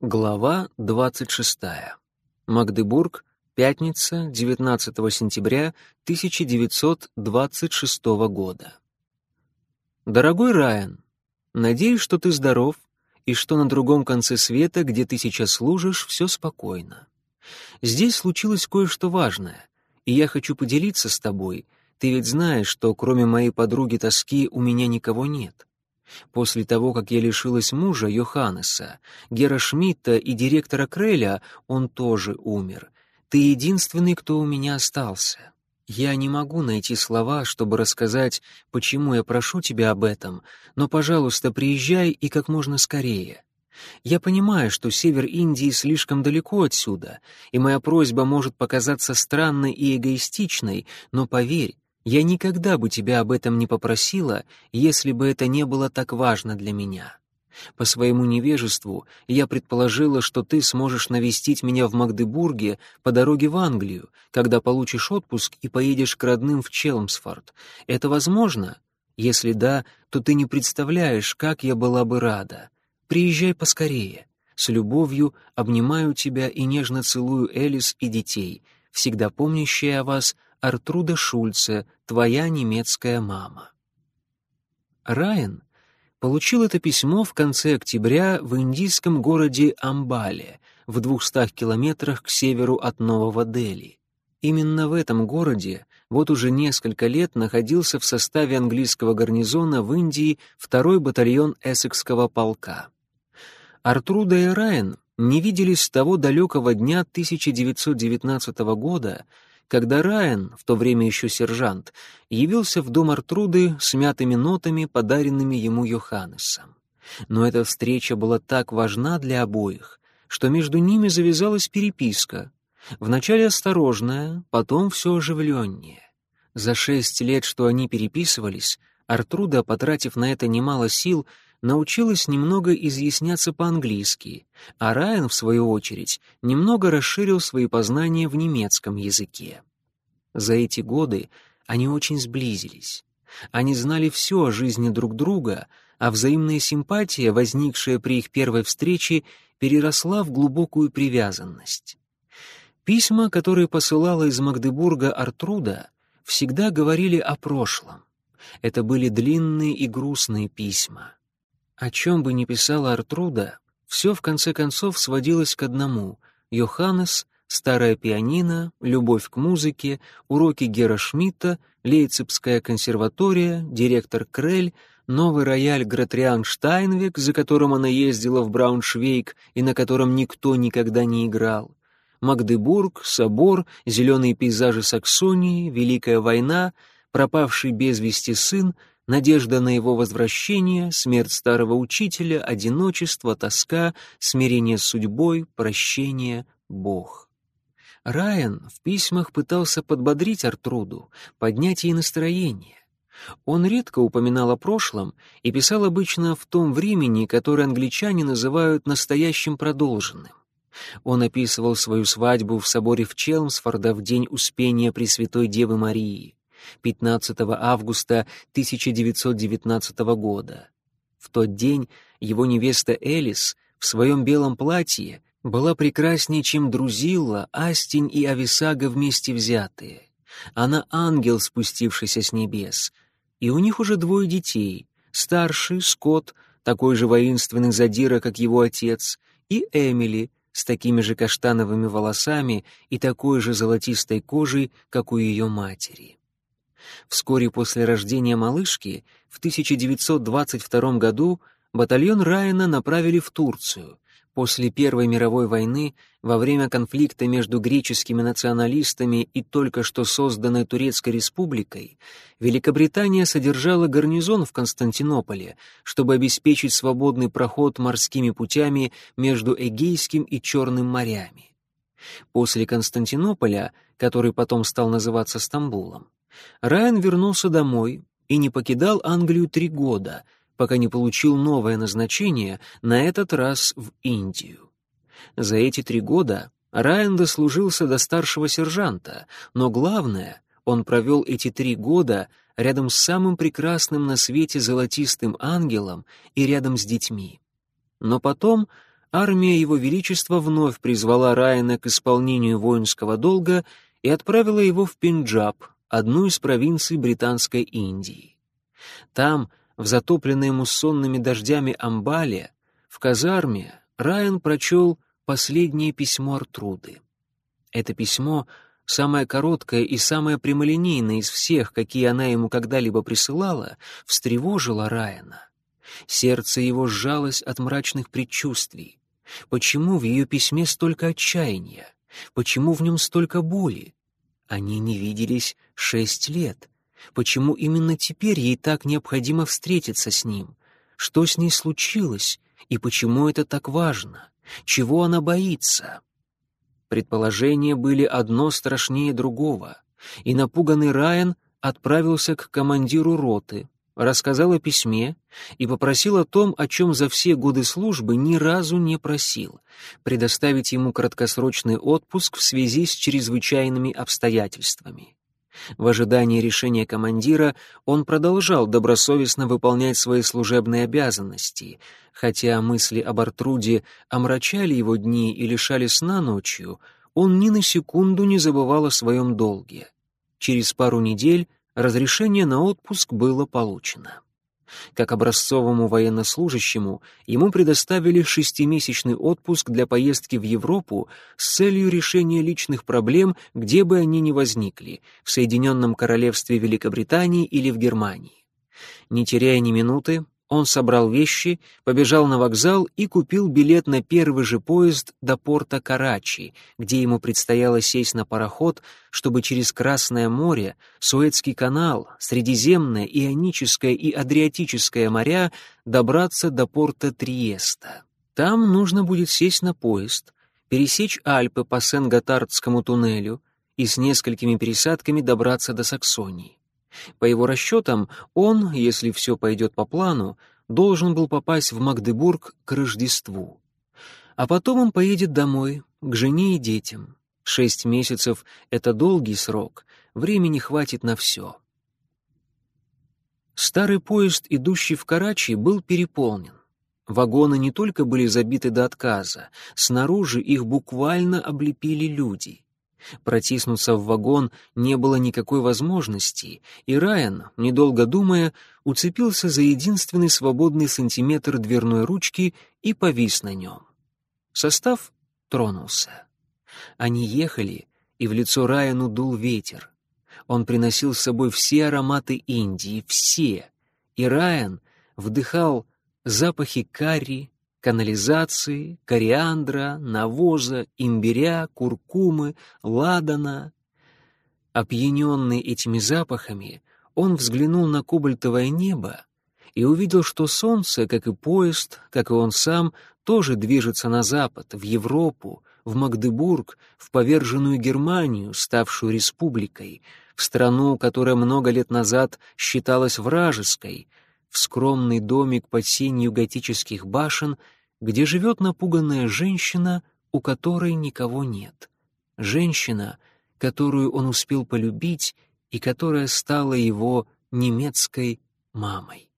Глава 26. Магдебург, пятница, 19 сентября 1926 года. Дорогой Райан, надеюсь, что ты здоров и что на другом конце света, где ты сейчас служишь, все спокойно. Здесь случилось кое-что важное, и я хочу поделиться с тобой. Ты ведь знаешь, что кроме моей подруги тоски у меня никого нет. После того, как я лишилась мужа Йоханнеса, Гера Шмидта и директора Креля, он тоже умер. Ты единственный, кто у меня остался. Я не могу найти слова, чтобы рассказать, почему я прошу тебя об этом, но, пожалуйста, приезжай и как можно скорее. Я понимаю, что север Индии слишком далеко отсюда, и моя просьба может показаться странной и эгоистичной, но поверь, я никогда бы тебя об этом не попросила, если бы это не было так важно для меня. По своему невежеству я предположила, что ты сможешь навестить меня в Магдебурге по дороге в Англию, когда получишь отпуск и поедешь к родным в Челмсфорд. Это возможно? Если да, то ты не представляешь, как я была бы рада. Приезжай поскорее. С любовью обнимаю тебя и нежно целую Элис и детей, всегда помнящая о вас Артруда Шульце, твоя немецкая мама. Райан получил это письмо в конце октября в индийском городе Амбале, в двухстах километрах к северу от Нового Дели. Именно в этом городе вот уже несколько лет находился в составе английского гарнизона в Индии второй батальон Эссекского полка. Артруда и Райан не виделись с того далекого дня 1919 года, когда Райан, в то время еще сержант, явился в дом Артруды с мятыми нотами, подаренными ему Йоханнесом. Но эта встреча была так важна для обоих, что между ними завязалась переписка. Вначале осторожная, потом все оживленнее. За шесть лет, что они переписывались, Артруда, потратив на это немало сил, научилась немного изъясняться по-английски, а Райан, в свою очередь, немного расширил свои познания в немецком языке. За эти годы они очень сблизились. Они знали все о жизни друг друга, а взаимная симпатия, возникшая при их первой встрече, переросла в глубокую привязанность. Письма, которые посылала из Магдебурга Артруда, всегда говорили о прошлом. Это были длинные и грустные письма. О чем бы ни писала Артруда, все в конце концов сводилось к одному — Йоханнес, старая пианино, любовь к музыке, уроки Гера Шмидта, Лейцепская консерватория, директор Крель, новый рояль Гратриан Штайнвек, за которым она ездила в Брауншвейг и на котором никто никогда не играл, Магдебург, собор, зеленые пейзажи Саксонии, Великая война, пропавший без вести сын — надежда на его возвращение, смерть старого учителя, одиночество, тоска, смирение с судьбой, прощение, Бог. Райан в письмах пытался подбодрить Артруду, поднять ей настроение. Он редко упоминал о прошлом и писал обычно в том времени, которое англичане называют настоящим продолженным. Он описывал свою свадьбу в соборе в Челмсфорда в день Успения Пресвятой Девы Марии. 15 августа 1919 года. В тот день его невеста Элис в своем белом платье была прекраснее, чем Друзилла, Астень и Ависага вместе взятые. Она ангел, спустившийся с небес. И у них уже двое детей. Старший, Скотт, такой же воинственный задира, как его отец, и Эмили, с такими же каштановыми волосами и такой же золотистой кожей, как у ее матери. Вскоре после рождения малышки в 1922 году батальон Райана направили в Турцию. После Первой мировой войны, во время конфликта между греческими националистами и только что созданной Турецкой республикой, Великобритания содержала гарнизон в Константинополе, чтобы обеспечить свободный проход морскими путями между Эгейским и Черным морями. После Константинополя, который потом стал называться Стамбулом, Райан вернулся домой и не покидал Англию три года, пока не получил новое назначение, на этот раз в Индию. За эти три года Райан дослужился до старшего сержанта, но главное, он провел эти три года рядом с самым прекрасным на свете золотистым ангелом и рядом с детьми. Но потом армия Его Величества вновь призвала Райана к исполнению воинского долга и отправила его в Пенджаб, одну из провинций Британской Индии. Там, в затопленной муссонными дождями Амбале, в казарме, Райан прочел последнее письмо Артруды. Это письмо, самое короткое и самое прямолинейное из всех, какие она ему когда-либо присылала, встревожило Райана. Сердце его сжалось от мрачных предчувствий. Почему в ее письме столько отчаяния? Почему в нем столько боли? Они не виделись шесть лет. Почему именно теперь ей так необходимо встретиться с ним? Что с ней случилось? И почему это так важно? Чего она боится? Предположения были одно страшнее другого, и напуганный Райан отправился к командиру роты, рассказал о письме и попросил о том, о чем за все годы службы ни разу не просил — предоставить ему краткосрочный отпуск в связи с чрезвычайными обстоятельствами. В ожидании решения командира он продолжал добросовестно выполнять свои служебные обязанности, хотя мысли об Артруде омрачали его дни и лишали сна ночью, он ни на секунду не забывал о своем долге. Через пару недель разрешение на отпуск было получено. Как образцовому военнослужащему ему предоставили шестимесячный отпуск для поездки в Европу с целью решения личных проблем, где бы они ни возникли, в Соединенном Королевстве Великобритании или в Германии. Не теряя ни минуты, он собрал вещи, побежал на вокзал и купил билет на первый же поезд до порта Карачи, где ему предстояло сесть на пароход, чтобы через Красное море, Суэцкий канал, Средиземное, Ионическое и Адриатическое моря добраться до порта Триеста. Там нужно будет сесть на поезд, пересечь Альпы по Сен-Готардскому туннелю и с несколькими пересадками добраться до Саксонии. По его расчетам, он, если все пойдет по плану, должен был попасть в Магдебург к Рождеству. А потом он поедет домой, к жене и детям. Шесть месяцев — это долгий срок, времени хватит на все. Старый поезд, идущий в Карачи, был переполнен. Вагоны не только были забиты до отказа, снаружи их буквально облепили люди. Протиснуться в вагон не было никакой возможности, и Райан, недолго думая, уцепился за единственный свободный сантиметр дверной ручки и повис на нем. Состав тронулся. Они ехали, и в лицо Райану дул ветер. Он приносил с собой все ароматы Индии, все, и Райан вдыхал запахи карри, канализации, кориандра, навоза, имбиря, куркумы, ладана. Опьяненный этими запахами, он взглянул на кобальтовое небо и увидел, что солнце, как и поезд, как и он сам, тоже движется на запад, в Европу, в Магдебург, в поверженную Германию, ставшую республикой, в страну, которая много лет назад считалась вражеской, в скромный домик под сенью готических башен, где живет напуганная женщина, у которой никого нет. Женщина, которую он успел полюбить и которая стала его немецкой мамой.